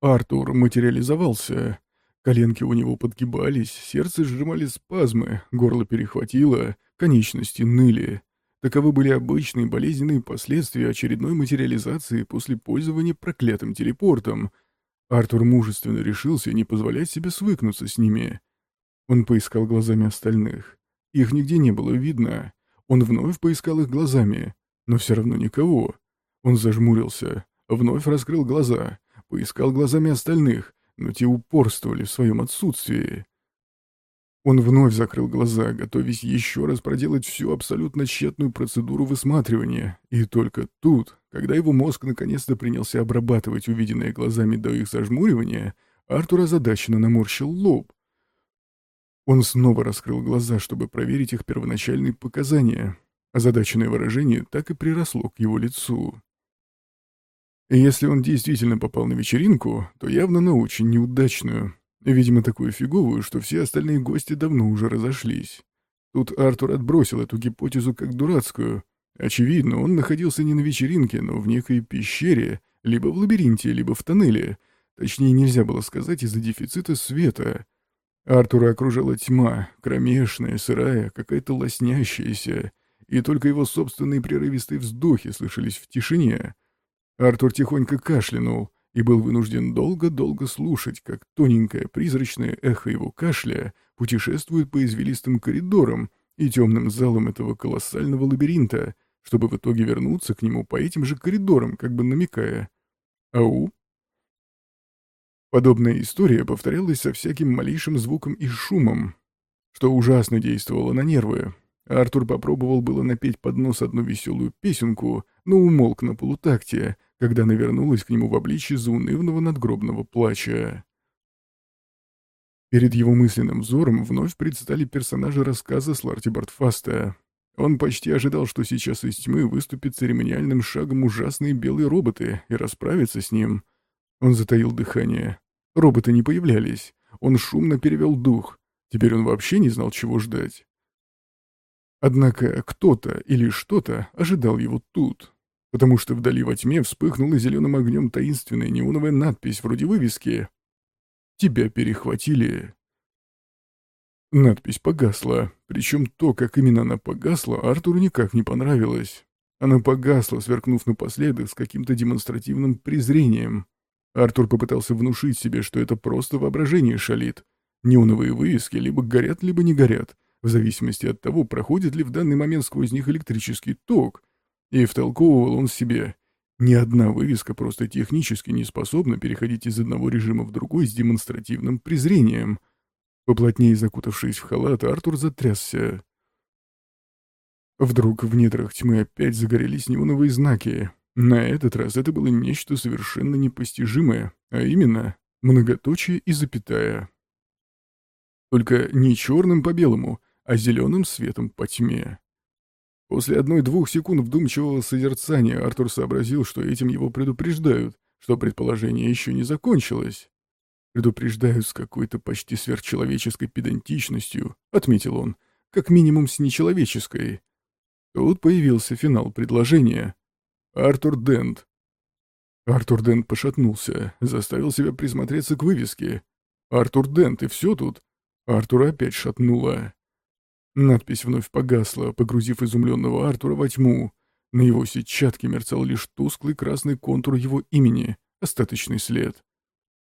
Артур материализовался. Коленки у него подгибались, сердце сжимали спазмы, горло перехватило, конечности ныли. Таковы были обычные болезненные последствия очередной материализации после пользования проклятым телепортом. Артур мужественно решился не позволять себе свыкнуться с ними. Он поискал глазами остальных. Их нигде не было видно. Он вновь поискал их глазами, но все равно никого. Он зажмурился, вновь раскрыл глаза, поискал глазами остальных, но те упорствовали в своем отсутствии. Он вновь закрыл глаза, готовясь еще раз проделать всю абсолютно тщетную процедуру высматривания, и только тут, когда его мозг наконец-то принялся обрабатывать увиденное глазами до их зажмуривания, Артур озадаченно наморщил лоб. Он снова раскрыл глаза, чтобы проверить их первоначальные показания. Озадаченное выражение так и приросло к его лицу. Если он действительно попал на вечеринку, то явно на очень неудачную. Видимо, такую фиговую, что все остальные гости давно уже разошлись. Тут Артур отбросил эту гипотезу как дурацкую. Очевидно, он находился не на вечеринке, но в некой пещере, либо в лабиринте, либо в тоннеле. Точнее, нельзя было сказать из-за дефицита света — Артура окружала тьма, кромешная, сырая, какая-то лоснящаяся, и только его собственные прерывистые вздохи слышались в тишине. Артур тихонько кашлянул и был вынужден долго-долго слушать, как тоненькое призрачное эхо его кашля путешествует по извилистым коридорам и темным залам этого колоссального лабиринта, чтобы в итоге вернуться к нему по этим же коридорам, как бы намекая «Ау, Подобная история повторялась со всяким малейшим звуком и шумом, что ужасно действовало на нервы. Артур попробовал было напеть под нос одну веселую песенку, но умолк на полутакте, когда она вернулась к нему в обличье заунывного надгробного плача. Перед его мысленным взором вновь предстали персонажи рассказа Сларти Бартфаста. Он почти ожидал, что сейчас из тьмы выступит церемониальным шагом ужасные белые роботы и расправится с ним — он затаил дыхание. Роботы не появлялись. Он шумно перевел дух. Теперь он вообще не знал, чего ждать. Однако кто-то или что-то ожидал его тут, потому что вдали во тьме вспыхнула зеленым огнем таинственная неоновая надпись вроде вывески «Тебя перехватили». Надпись погасла, причем то, как именно она погасла, Артуру никак не понравилось. Она погасла, сверкнув напоследок с каким-то демонстративным презрением. Артур попытался внушить себе, что это просто воображение шалит. Неоновые вывески либо горят, либо не горят, в зависимости от того, проходит ли в данный момент сквозь них электрический ток. И втолковывал он себе. Ни одна вывеска просто технически не способна переходить из одного режима в другой с демонстративным презрением. Поплотнее закутавшись в халат, Артур затрясся. Вдруг в недрах тьмы опять загорелись неоновые знаки, на этот раз это было нечто совершенно непостижимое, а именно многоточие и запятая. Только не черным по белому, а зеленым светом по тьме. После одной-двух секунд вдумчивого созерцания Артур сообразил, что этим его предупреждают, что предположение еще не закончилось. «Предупреждают с какой-то почти сверхчеловеческой педантичностью», — отметил он, — «как минимум с нечеловеческой». Тут появился финал предложения, Артур Дент». Артур Дент пошатнулся, заставил себя присмотреться к вывеске. «Артур Дент, и все тут?» Артура опять шатнуло. Надпись вновь погасла, погрузив изумленного Артура во тьму. На его сетчатке мерцал лишь тусклый красный контур его имени, остаточный след.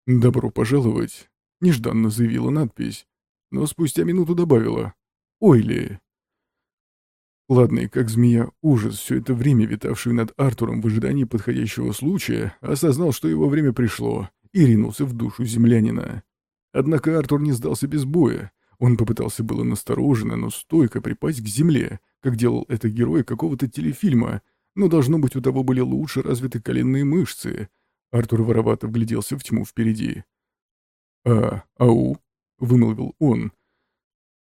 «Добро пожаловать», — нежданно заявила надпись, но спустя минуту добавила «Ойли». Ладный, как змея, ужас, все это время витавший над Артуром в ожидании подходящего случая, осознал, что его время пришло, и ринулся в душу землянина. Однако Артур не сдался без боя. Он попытался было настороженно, но стойко припасть к земле, как делал это герой какого-то телефильма, но, должно быть, у того были лучше развиты коленные мышцы. Артур воровато вгляделся в тьму впереди. «А, ау!» — вымолвил он.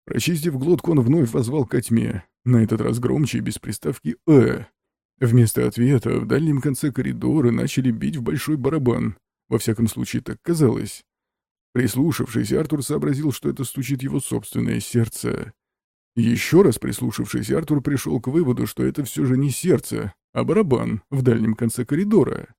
Прочистив глотку, он вновь возвал ко тьме. На этот раз громче и без приставки «э». Вместо ответа в дальнем конце коридора начали бить в большой барабан. Во всяком случае, так казалось. Прислушавшись, Артур сообразил, что это стучит его собственное сердце. Еще раз прислушавшись, Артур пришел к выводу, что это все же не сердце, а барабан в дальнем конце коридора.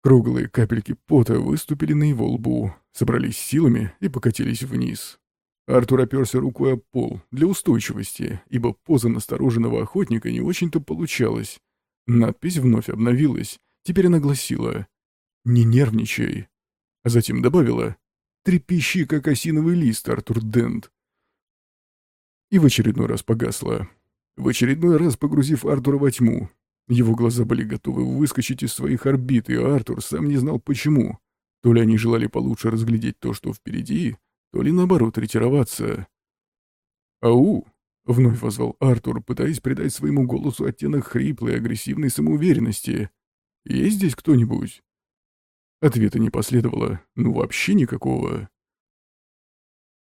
Круглые капельки пота выступили на его лбу, собрались силами и покатились вниз. Артур оперся рукой о пол для устойчивости, ибо поза настороженного охотника не очень-то получалась. Надпись вновь обновилась. Теперь она гласила «Не нервничай». А затем добавила «Трепещи, как осиновый лист, Артур Дент». И в очередной раз погасла. В очередной раз погрузив Артура во тьму. Его глаза были готовы выскочить из своих орбит, и Артур сам не знал почему. То ли они желали получше разглядеть то, что впереди, то ли наоборот ретироваться. «Ау!» — вновь возвал Артур, пытаясь придать своему голосу оттенок хриплой, агрессивной самоуверенности. «Есть здесь кто-нибудь?» Ответа не последовало, ну вообще никакого.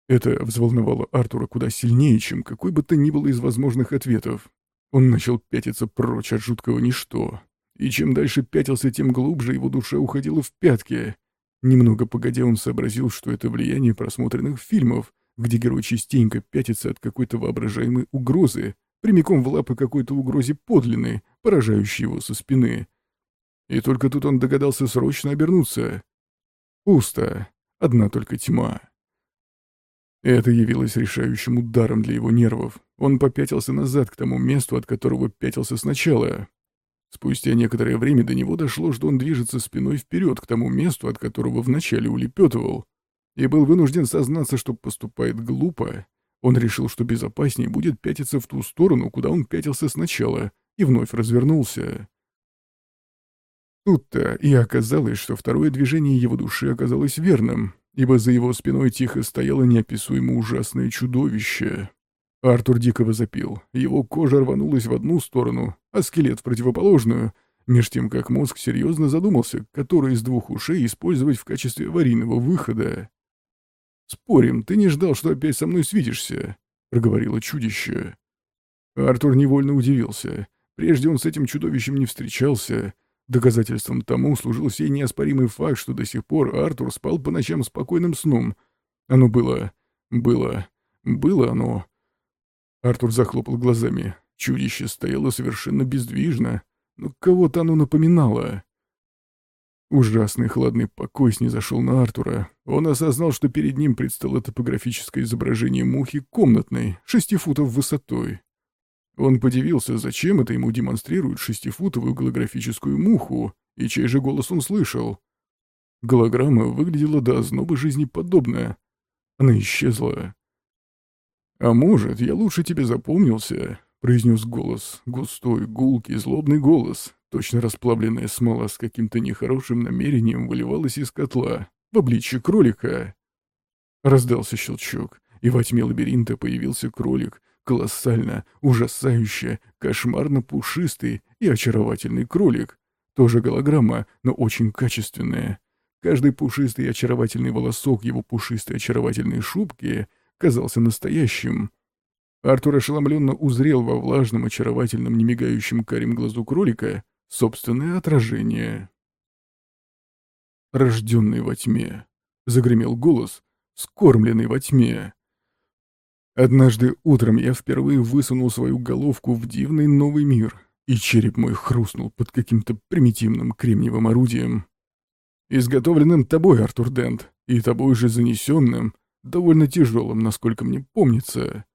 Это взволновало Артура куда сильнее, чем какой бы то ни было из возможных ответов. Он начал пятиться прочь от жуткого ничто. И чем дальше пятился, тем глубже его душа уходила в пятки. Немного погодя он сообразил, что это влияние просмотренных фильмов, где герой частенько пятится от какой-то воображаемой угрозы, прямиком в лапы какой-то угрозе подлинной, поражающей его со спины. И только тут он догадался срочно обернуться. Пусто. Одна только тьма. Это явилось решающим ударом для его нервов. Он попятился назад к тому месту, от которого пятился сначала. Спустя некоторое время до него дошло, что он движется спиной вперед к тому месту, от которого вначале улепетывал, и был вынужден сознаться, что поступает глупо. Он решил, что безопаснее будет пятиться в ту сторону, куда он пятился сначала, и вновь развернулся. Тут-то и оказалось, что второе движение его души оказалось верным, ибо за его спиной тихо стояло неописуемо ужасное чудовище. Артур дико возопил. Его кожа рванулась в одну сторону, а скелет в противоположную, меж тем как мозг серьезно задумался, который из двух ушей использовать в качестве аварийного выхода. «Спорим, ты не ждал, что опять со мной свидишься?» — проговорило чудище. Артур невольно удивился. Прежде он с этим чудовищем не встречался. Доказательством тому служил сей неоспоримый факт, что до сих пор Артур спал по ночам спокойным сном. Оно было... было... было оно... Артур захлопал глазами. Чудище стояло совершенно бездвижно, но кого-то оно напоминало. Ужасный хладный покой снизошел на Артура. Он осознал, что перед ним предстало топографическое изображение мухи комнатной, шести футов высотой. Он подивился, зачем это ему демонстрируют шестифутовую голографическую муху, и чей же голос он слышал. Голограмма выглядела до озноба жизнеподобно. Она исчезла. «А может, я лучше тебе запомнился?» — произнес голос, густой, гулкий, злобный голос. Точно расплавленная смола с каким-то нехорошим намерением выливалась из котла, в обличье кролика. Раздался щелчок, и во тьме лабиринта появился кролик, колоссально, ужасающе, кошмарно пушистый и очаровательный кролик. Тоже голограмма, но очень качественная. Каждый пушистый и очаровательный волосок его пушистой очаровательной шубки казался настоящим. Артур ошеломленно узрел во влажном, очаровательном, немигающем карим глазу кролика собственное отражение. «Рожденный во тьме», — загремел голос, скормленный во тьме. Однажды утром я впервые высунул свою головку в дивный новый мир, и череп мой хрустнул под каким-то примитивным кремниевым орудием. Изготовленным тобой, Артур Дент, и тобой же занесенным — довольно тяжелым, насколько мне помнится.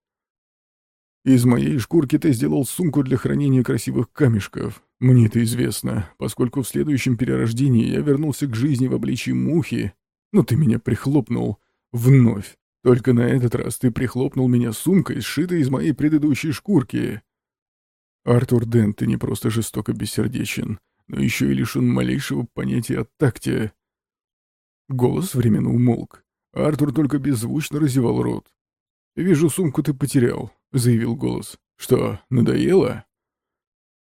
Из моей шкурки ты сделал сумку для хранения красивых камешков. Мне это известно, поскольку в следующем перерождении я вернулся к жизни в обличии мухи, но ты меня прихлопнул. Вновь. Только на этот раз ты прихлопнул меня сумкой, сшитой из моей предыдущей шкурки. Артур Дент, ты не просто жестоко бессердечен, но еще и лишен малейшего понятия о такте. Голос временно умолк. Артур только беззвучно разевал рот. «Вижу, сумку ты потерял», — заявил голос. «Что, надоело?»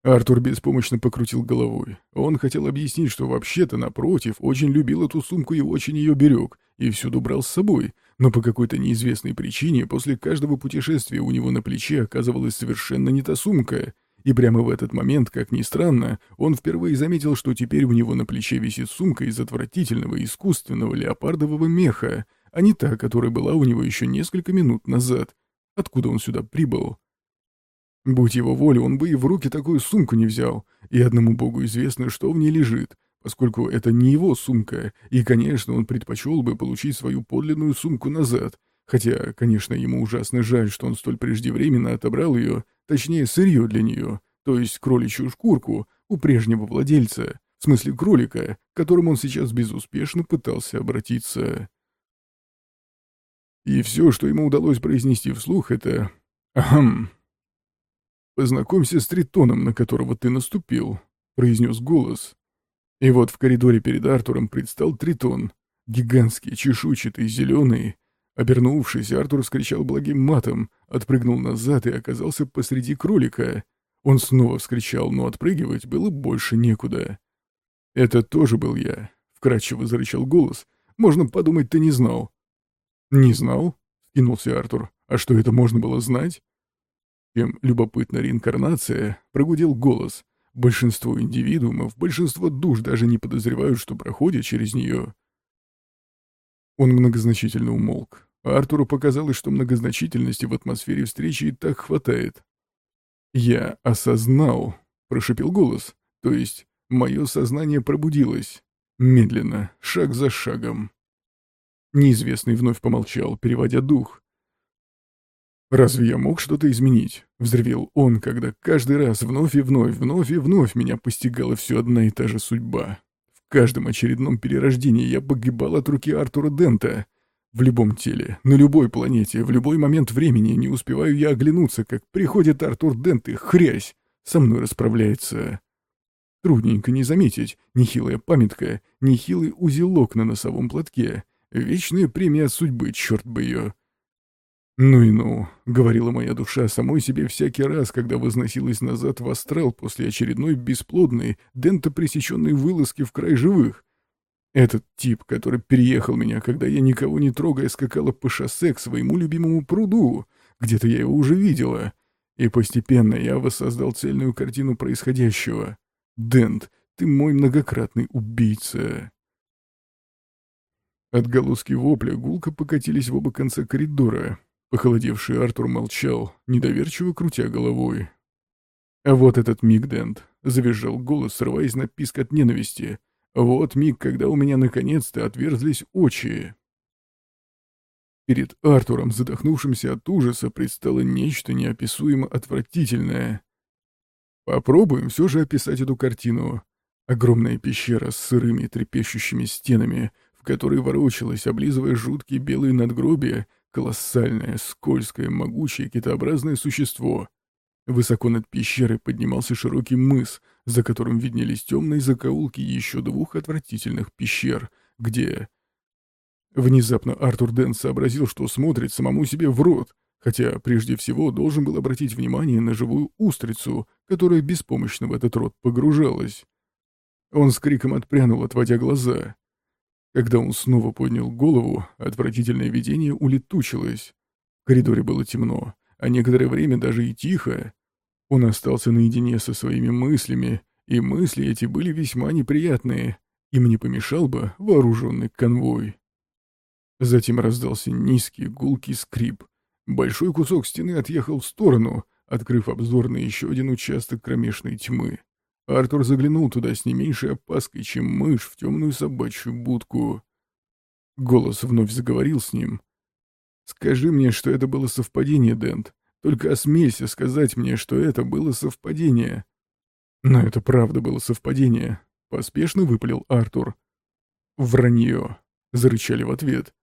Артур беспомощно покрутил головой. Он хотел объяснить, что вообще-то, напротив, очень любил эту сумку и очень ее берег, и всюду брал с собой, но по какой-то неизвестной причине после каждого путешествия у него на плече оказывалась совершенно не та сумка, и прямо в этот момент, как ни странно, он впервые заметил, что теперь у него на плече висит сумка из отвратительного искусственного леопардового меха, а не та, которая была у него еще несколько минут назад. Откуда он сюда прибыл? Будь его воля, он бы и в руки такую сумку не взял, и одному богу известно, что в ней лежит, поскольку это не его сумка, и, конечно, он предпочел бы получить свою подлинную сумку назад, хотя, конечно, ему ужасно жаль, что он столь преждевременно отобрал ее, точнее, сырье для нее, то есть кроличью шкурку, у прежнего владельца, в смысле кролика, к которому он сейчас безуспешно пытался обратиться. И все, что ему удалось произнести вслух, это «Ахм». «Познакомься с тритоном, на которого ты наступил», — произнес голос. И вот в коридоре перед Артуром предстал тритон, гигантский, чешуйчатый, зеленый. Обернувшись, Артур вскричал благим матом, отпрыгнул назад и оказался посреди кролика. Он снова вскричал, но отпрыгивать было больше некуда. «Это тоже был я», — вкратчиво зарычал голос. «Можно подумать, ты не знал». «Не знал?» — скинулся Артур. «А что это можно было знать?» Чем любопытна реинкарнация, прогудел голос. Большинство индивидуумов, большинство душ даже не подозревают, что проходят через нее. Он многозначительно умолк. Артуру показалось, что многозначительности в атмосфере встречи и так хватает. «Я осознал», — прошепел голос, то есть мое сознание пробудилось. Медленно, шаг за шагом. Неизвестный вновь помолчал, переводя дух. «Разве я мог что-то изменить?» — взревел он, когда каждый раз вновь и вновь, вновь и вновь меня постигала все одна и та же судьба. В каждом очередном перерождении я погибал от руки Артура Дента. В любом теле, на любой планете, в любой момент времени не успеваю я оглянуться, как приходит Артур Дент и хрясь, со мной расправляется. Трудненько не заметить, нехилая памятка, нехилый узелок на носовом платке, вечная премия судьбы, черт бы ее. «Ну и ну», — говорила моя душа самой себе всякий раз, когда возносилась назад в астрал после очередной бесплодной, дентопресеченной вылазки в край живых. Этот тип, который переехал меня, когда я никого не трогая скакала по шоссе к своему любимому пруду, где-то я его уже видела, и постепенно я воссоздал цельную картину происходящего. Дент, ты мой многократный убийца. Отголоски вопля гулко покатились в оба конца коридора, Похолодевший Артур молчал, недоверчиво крутя головой. А вот этот миг, Дент, завизжал голос, срываясь на писк от ненависти. Вот миг, когда у меня наконец-то отверзлись очи. Перед Артуром, задохнувшимся от ужаса, предстало нечто неописуемо отвратительное. Попробуем все же описать эту картину. Огромная пещера с сырыми трепещущими стенами, в которой ворочалась, облизывая жуткие белые надгробия, Колоссальное, скользкое, могучее китообразное существо. Высоко над пещерой поднимался широкий мыс, за которым виднелись темные закоулки еще двух отвратительных пещер, где... Внезапно Артур Дэн сообразил, что смотрит самому себе в рот, хотя прежде всего должен был обратить внимание на живую устрицу, которая беспомощно в этот рот погружалась. Он с криком отпрянул, отводя глаза. Когда он снова поднял голову, отвратительное видение улетучилось. В коридоре было темно, а некоторое время даже и тихо. Он остался наедине со своими мыслями, и мысли эти были весьма неприятные. Им не помешал бы вооруженный конвой. Затем раздался низкий гулкий скрип. Большой кусок стены отъехал в сторону, открыв обзор на еще один участок кромешной тьмы. Артур заглянул туда с не меньшей опаской, чем мышь в темную собачью будку. Голос вновь заговорил с ним. «Скажи мне, что это было совпадение, Дент. Только осмелься сказать мне, что это было совпадение». «Но это правда было совпадение», — поспешно выпалил Артур. «Вранье», — зарычали в ответ.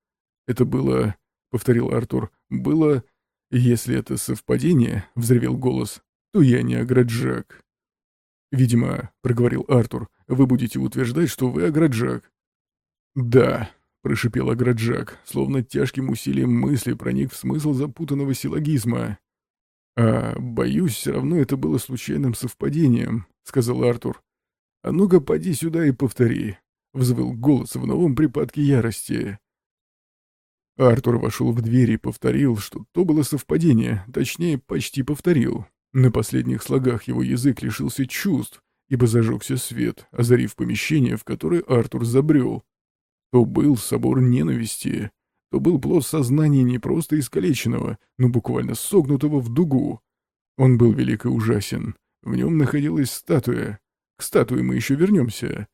«Это было...» — повторил Артур. «Было...» «Если это совпадение», — взревел голос, — «то я не Аграджак». «Видимо, — проговорил Артур, — вы будете утверждать, что вы Аграджак». «Да», — прошипел Аграджак, словно тяжким усилием мысли проник в смысл запутанного силлогизма. «А, боюсь, все равно это было случайным совпадением», — сказал Артур. «А ну-ка, поди сюда и повтори», — взвыл голос в новом припадке ярости. Артур вошел в дверь и повторил, что то было совпадение, точнее, почти повторил. На последних слогах его язык лишился чувств, ибо зажегся свет, озарив помещение, в которое Артур забрел. То был собор ненависти, то был плод сознания не просто искалеченного, но буквально согнутого в дугу. Он был велик и ужасен. В нем находилась статуя. К статуе мы еще вернемся.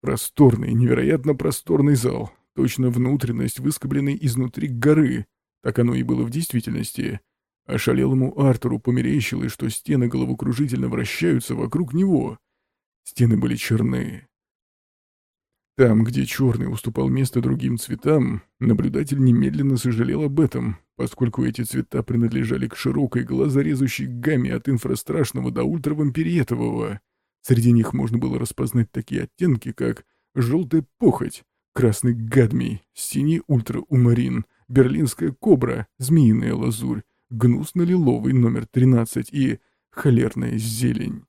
Просторный, невероятно просторный зал, точно внутренность, выскобленной изнутри горы. Так оно и было в действительности. Ошалелому Артуру померещилось, что стены головокружительно вращаются вокруг него. Стены были черные. Там, где черный уступал место другим цветам, наблюдатель немедленно сожалел об этом, поскольку эти цвета принадлежали к широкой глазорезущей гамме от инфрастрашного до ультравампиретового. Среди них можно было распознать такие оттенки, как желтая похоть, красный гадмий, синий ультраумарин, берлинская кобра, змеиная лазурь, гнусно-лиловый номер 13 и холерная зелень.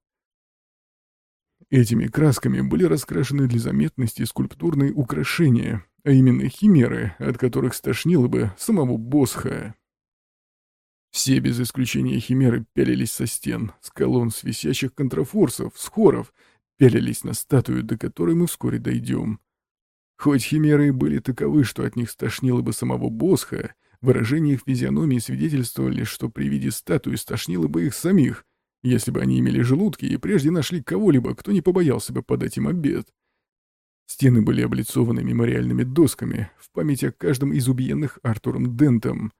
Этими красками были раскрашены для заметности скульптурные украшения, а именно химеры, от которых стошнило бы самого Босха. Все без исключения химеры пялились со стен, с колонн с висящих контрафорсов, с хоров, пялились на статую, до которой мы вскоре дойдем. Хоть химеры и были таковы, что от них стошнило бы самого Босха, Выражения их физиономии свидетельствовали, что при виде статуи стошнило бы их самих, если бы они имели желудки и прежде нашли кого-либо, кто не побоялся бы подать им обед. Стены были облицованы мемориальными досками в память о каждом из убиенных Артуром Дентом.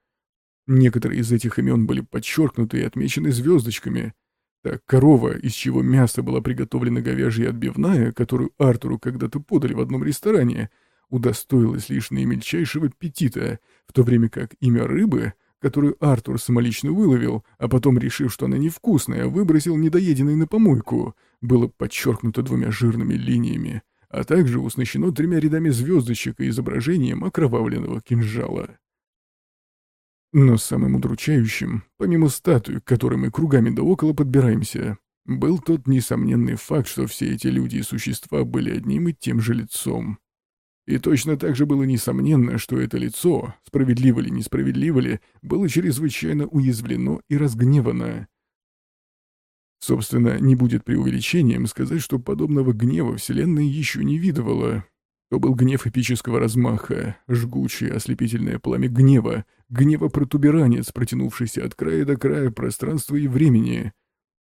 Некоторые из этих имен были подчеркнуты и отмечены звездочками. Так корова, из чего мясо была приготовлена говяжья отбивная, которую Артуру когда-то подали в одном ресторане — удостоилась лишь наимельчайшего аппетита, в то время как имя рыбы, которую Артур самолично выловил, а потом, решив, что она невкусная, выбросил недоеденной на помойку, было подчеркнуто двумя жирными линиями, а также уснащено тремя рядами звездочек и изображением окровавленного кинжала. Но самым удручающим, помимо статуи, к которой мы кругами да около подбираемся, был тот несомненный факт, что все эти люди и существа были одним и тем же лицом. И точно так же было несомненно, что это лицо, справедливо ли, несправедливо ли, было чрезвычайно уязвлено и разгневано. Собственно, не будет преувеличением сказать, что подобного гнева Вселенная еще не видывала. То был гнев эпического размаха, жгучее ослепительное пламя гнева, гнева-протуберанец, протянувшийся от края до края пространства и времени.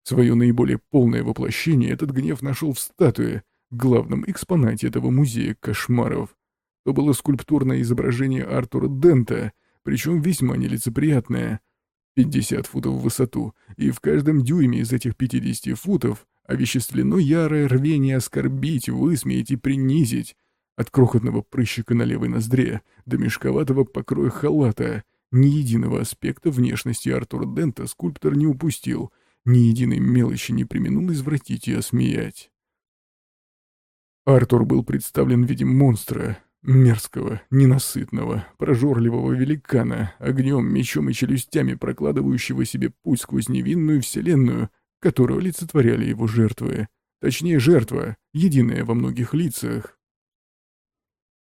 Свое наиболее полное воплощение этот гнев нашел в статуе, главном экспонате этого музея кошмаров. То было скульптурное изображение Артура Дента, причем весьма нелицеприятное. 50 футов в высоту, и в каждом дюйме из этих 50 футов овеществлено ярое рвение оскорбить, высмеять и принизить, от крохотного прыщика на левой ноздре до мешковатого покроя халата, ни единого аспекта внешности Артура Дента скульптор не упустил, ни единой мелочи не применул извратить и осмеять. Артур был представлен в виде монстра, мерзкого, ненасытного, прожорливого великана, огнем, мечом и челюстями прокладывающего себе путь сквозь невинную вселенную, которую олицетворяли его жертвы. Точнее, жертва, единая во многих лицах.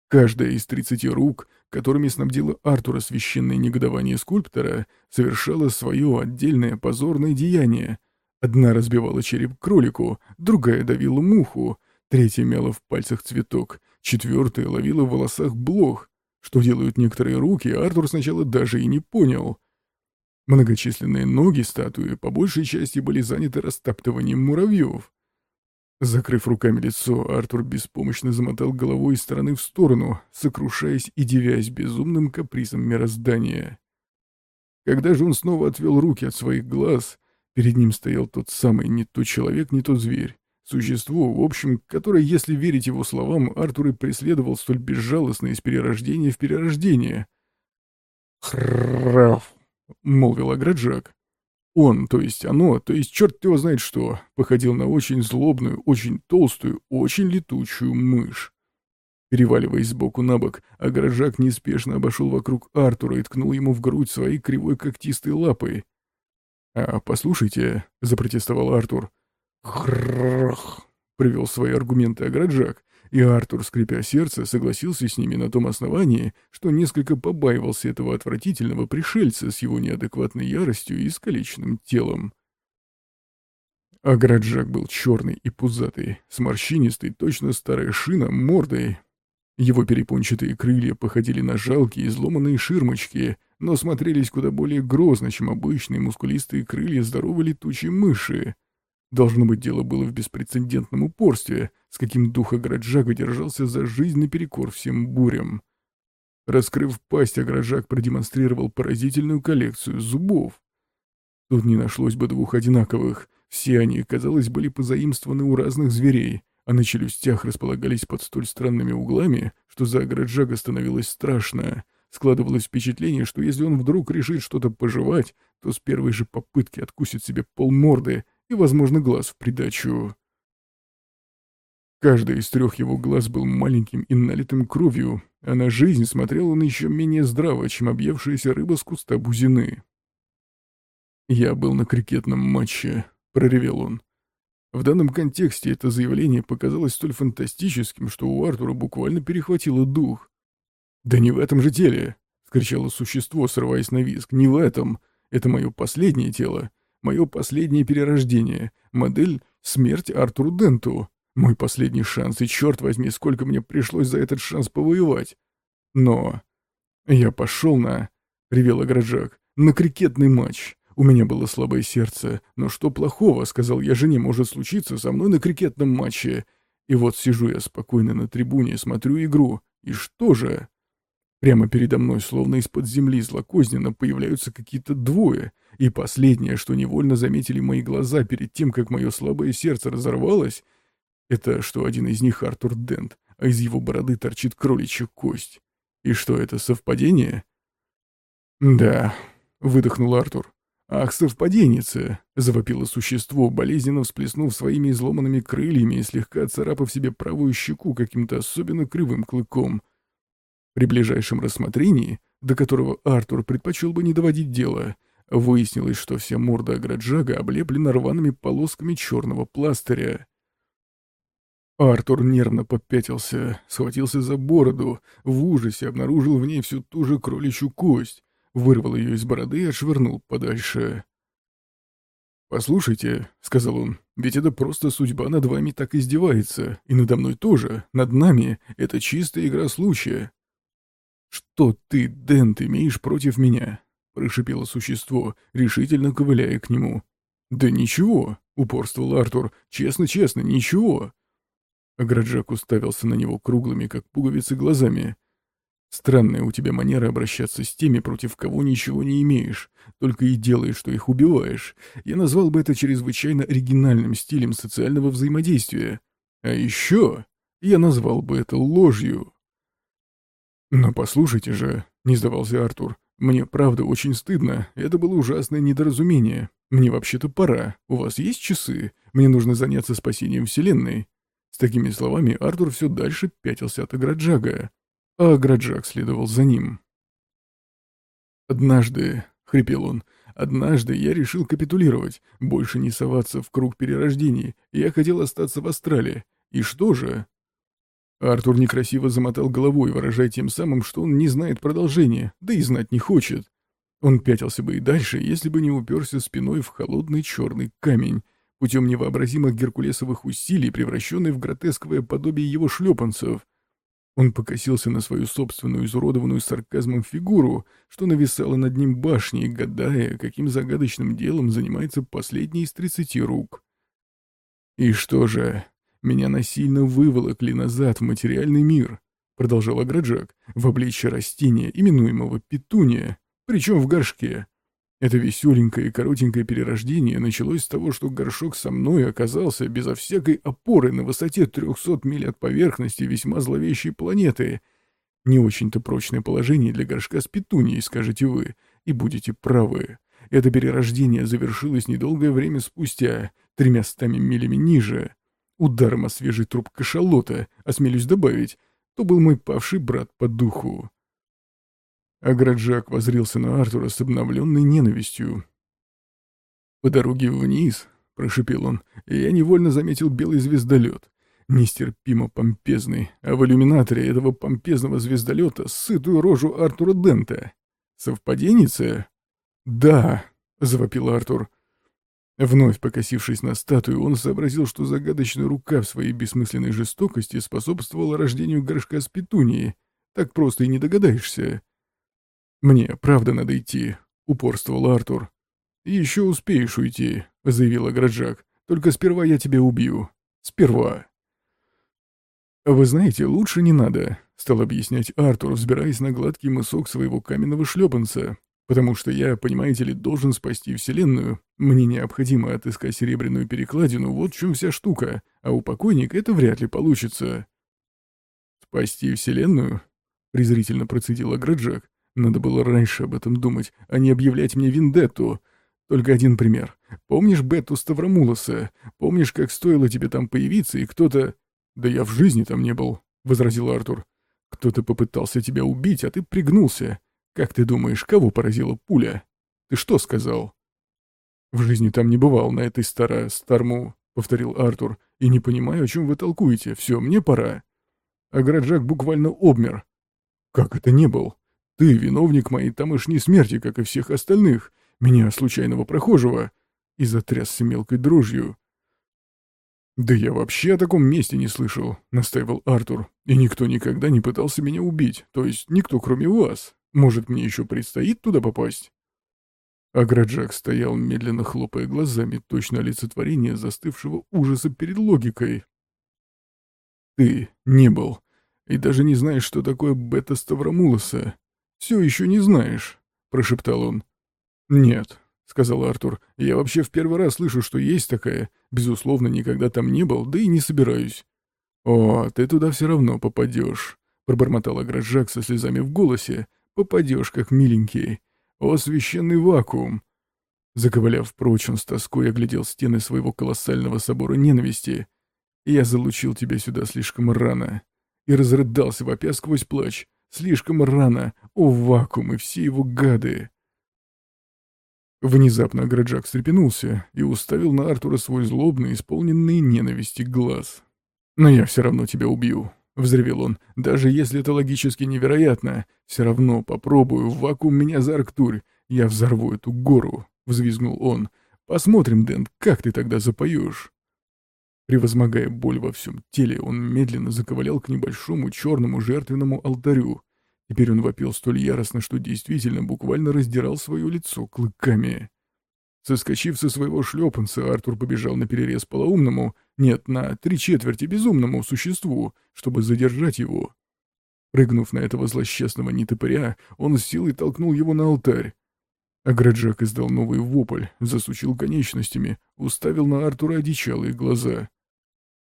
Каждая из тридцати рук, которыми снабдила Артура священное негодование скульптора, совершала свое отдельное позорное деяние. Одна разбивала череп кролику, другая давила муху, Третья мяла в пальцах цветок, четвертая ловила в волосах блох. Что делают некоторые руки, Артур сначала даже и не понял. Многочисленные ноги статуи по большей части были заняты растаптыванием муравьев. Закрыв руками лицо, Артур беспомощно замотал головой из стороны в сторону, сокрушаясь и девясь безумным капризом мироздания. Когда же он снова отвел руки от своих глаз, перед ним стоял тот самый не то человек, не то зверь. Существо, в общем, которое, если верить его словам, Артур и преследовал столь безжалостно из перерождения в перерождение. «Храф!» — молвил Аграджак. «Он, то есть оно, то есть черт его знает что, походил на очень злобную, очень толстую, очень летучую мышь». Переваливаясь сбоку на бок, Аграджак неспешно обошел вокруг Артура и ткнул ему в грудь своей кривой когтистой лапой. «А, послушайте», — запротестовал Артур, «Хррррх», — привел свои аргументы Аграджак, и Артур, скрипя сердце, согласился с ними на том основании, что несколько побаивался этого отвратительного пришельца с его неадекватной яростью и искалеченным телом. Аграджак был черный и пузатый, с морщинистой, точно старая шина, мордой. Его перепончатые крылья походили на жалкие изломанные ширмочки, но смотрелись куда более грозно, чем обычные мускулистые крылья здоровой летучей мыши. Должно быть, дело было в беспрецедентном упорстве, с каким дух Аграджага держался за жизнь наперекор всем бурям. Раскрыв пасть, Аграджак продемонстрировал поразительную коллекцию зубов. Тут не нашлось бы двух одинаковых. Все они, казалось, были позаимствованы у разных зверей, а на челюстях располагались под столь странными углами, что за Аграджага становилось страшно. Складывалось впечатление, что если он вдруг решит что-то пожевать, то с первой же попытки откусит себе полморды и, возможно, глаз в придачу. Каждый из трех его глаз был маленьким и налитым кровью, а на жизнь смотрел он еще менее здраво, чем объевшаяся рыба с куста бузины. «Я был на крикетном матче», — проревел он. В данном контексте это заявление показалось столь фантастическим, что у Артура буквально перехватило дух. «Да не в этом же теле!» — скричало существо, срываясь на визг. «Не в этом! Это мое последнее тело, мое последнее перерождение, модель «Смерть Артуру Денту». Мой последний шанс, и черт возьми, сколько мне пришлось за этот шанс повоевать. Но... Я пошел на... — ревел Аграджак. На крикетный матч. У меня было слабое сердце. Но что плохого, сказал я жене, может случиться со мной на крикетном матче. И вот сижу я спокойно на трибуне, смотрю игру. И что же? Прямо передо мной, словно из-под земли злокозненно, появляются какие-то двое. И последнее, что невольно заметили мои глаза перед тем, как мое слабое сердце разорвалось, это что один из них Артур Дент, а из его бороды торчит кроличья кость. И что это, совпадение? Да, выдохнул Артур. «Ах, совпаденница!» — завопило существо, болезненно всплеснув своими изломанными крыльями и слегка царапав себе правую щеку каким-то особенно кривым клыком. При ближайшем рассмотрении, до которого Артур предпочел бы не доводить дело, выяснилось, что вся морда Аграджага облеплена рваными полосками черного пластыря. Артур нервно попятился, схватился за бороду, в ужасе обнаружил в ней всю ту же кроличью кость, вырвал ее из бороды и отшвырнул подальше. «Послушайте», — сказал он, — «ведь это просто судьба над вами так издевается, и надо мной тоже, над нами, это чистая игра случая». «Что ты, Дэн, ты имеешь против меня?» — прошипело существо, решительно ковыляя к нему. «Да ничего», — упорствовал Артур, — «честно-честно, ничего». Граджак уставился на него круглыми, как пуговицы, глазами. «Странная у тебя манера обращаться с теми, против кого ничего не имеешь, только и делаешь, что их убиваешь. Я назвал бы это чрезвычайно оригинальным стилем социального взаимодействия. А еще я назвал бы это ложью». «Но послушайте же», — не сдавался Артур, — «мне правда очень стыдно, это было ужасное недоразумение. Мне вообще-то пора. У вас есть часы? Мне нужно заняться спасением Вселенной». С такими словами Артур все дальше пятился от Аграджага, а Аграджаг следовал за ним. «Однажды», — хрипел он, — «однажды я решил капитулировать, больше не соваться в круг перерождений, я хотел остаться в Австралии. И что же?» Артур некрасиво замотал головой, выражая тем самым, что он не знает продолжения, да и знать не хочет. Он пятился бы и дальше, если бы не уперся спиной в холодный черный камень, путем невообразимых геркулесовых усилий, превращенный в гротесковое подобие его шлепанцев. Он покосился на свою собственную изуродованную сарказмом фигуру, что нависала над ним башней, гадая, каким загадочным делом занимается последний из тридцати рук. «И что же, меня насильно выволокли назад в материальный мир», — продолжал Аграджак, в обличье растения, именуемого петуния, причем в горшке. Это веселенькое и коротенькое перерождение началось с того, что горшок со мной оказался безо всякой опоры на высоте 300 миль от поверхности весьма зловещей планеты. Не очень-то прочное положение для горшка с петунией, скажете вы, и будете правы. Это перерождение завершилось недолгое время спустя, тремястами милями ниже. Ударом о свежий труп кашалота, осмелюсь добавить, то был мой павший брат по духу. А Граджак возрился на Артура с обновленной ненавистью. «По дороге вниз», — прошипел он, — я невольно заметил белый звездолет. Нестерпимо помпезный, а в иллюминаторе этого помпезного звездолета сытую рожу Артура Дента. Совпаденница? «Да», — завопил Артур. Вновь покосившись на статую, он сообразил, что загадочная рука в своей бессмысленной жестокости способствовала рождению горшка с петунией. Так просто и не догадаешься. «Мне, правда, надо идти», — упорствовал Артур. «Еще успеешь уйти», — заявила Граджак. Только сперва я тебя убью. Сперва. «Вы знаете, лучше не надо», — стал объяснять Артур, взбираясь на гладкий мысок своего каменного шлепанца. «Потому что я, понимаете ли, должен спасти Вселенную. Мне необходимо отыскать серебряную перекладину, вот в чем вся штука, а у покойника это вряд ли получится». «Спасти Вселенную?» — презрительно процедил Аграджак. «Надо было раньше об этом думать, а не объявлять мне виндетту. Только один пример. Помнишь Бетту Ставромулоса? Помнишь, как стоило тебе там появиться, и кто-то...» «Да я в жизни там не был», — возразил Артур. «Кто-то попытался тебя убить, а ты пригнулся. Как ты думаешь, кого поразила пуля? Ты что сказал?» «В жизни там не бывал, на этой стара... старму...» — повторил Артур. «И не понимаю, о чем вы толкуете. Все, мне пора». А Граджак буквально обмер. «Как это не был? Ты виновник моей тамошней смерти, как и всех остальных. Меня, случайного прохожего». И затрясся мелкой дрожью. «Да я вообще о таком месте не слышал», — настаивал Артур. «И никто никогда не пытался меня убить, то есть никто, кроме вас. Может, мне еще предстоит туда попасть?» Аграджак стоял, медленно хлопая глазами, точно олицетворение застывшего ужаса перед логикой. «Ты не был, и даже не знаешь, что такое бета Ставромулоса. Все еще не знаешь», — прошептал он. «Нет, — сказал Артур. «Я вообще в первый раз слышу, что есть такая. Безусловно, никогда там не был, да и не собираюсь». «О, ты туда все равно попадешь», — пробормотал Агражак со слезами в голосе. «Попадешь, как миленький. О, священный вакуум!» Заковыляв прочь, он с тоской оглядел стены своего колоссального собора ненависти. «Я залучил тебя сюда слишком рано». И разрыдался, вопя сквозь плач. «Слишком рано! О, вакуум и все его гады!» Внезапно Граджак встрепенулся и уставил на Артура свой злобный, исполненный ненависти глаз. «Но я все равно тебя убью», — взревел он. «Даже если это логически невероятно, все равно попробую, в вакуум меня за Арктурь. Я взорву эту гору», — взвизгнул он. «Посмотрим, Дэн, как ты тогда запоешь». Превозмогая боль во всем теле, он медленно заковылял к небольшому черному жертвенному алтарю, Теперь он вопил столь яростно, что действительно буквально раздирал свое лицо клыками. Соскочив со своего шлепанца, Артур побежал на перерез полоумному, нет, на три четверти безумному существу, чтобы задержать его. Прыгнув на этого злосчастного нетопыря, он с силой толкнул его на алтарь. Аграджак издал новый вопль, засучил конечностями, уставил на Артура одичалые глаза.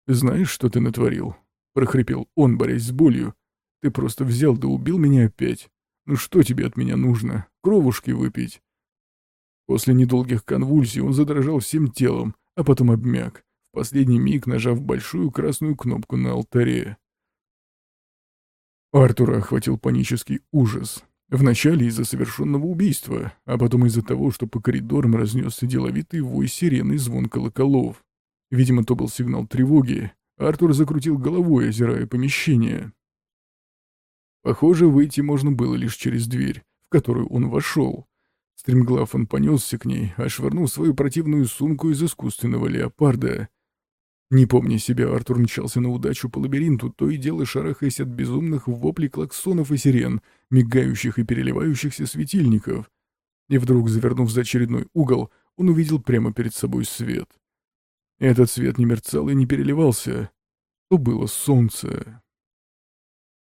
«Знаешь, что ты натворил?» — прохрипел он, борясь с болью, ты просто взял да убил меня опять. Ну что тебе от меня нужно? Кровушки выпить?» После недолгих конвульсий он задрожал всем телом, а потом обмяк, последний миг нажав большую красную кнопку на алтаре. Артура охватил панический ужас. Вначале из-за совершенного убийства, а потом из-за того, что по коридорам разнесся деловитый вой сирены и звон колоколов. Видимо, то был сигнал тревоги. Артур закрутил головой, озирая помещение. Похоже, выйти можно было лишь через дверь, в которую он вошел. Стремглав он понесся к ней, а швырнул свою противную сумку из искусственного леопарда. Не помня себя, Артур мчался на удачу по лабиринту, то и дело шарахаясь от безумных воплей клаксонов и сирен, мигающих и переливающихся светильников. И вдруг, завернув за очередной угол, он увидел прямо перед собой свет. Этот свет не мерцал и не переливался. То было солнце.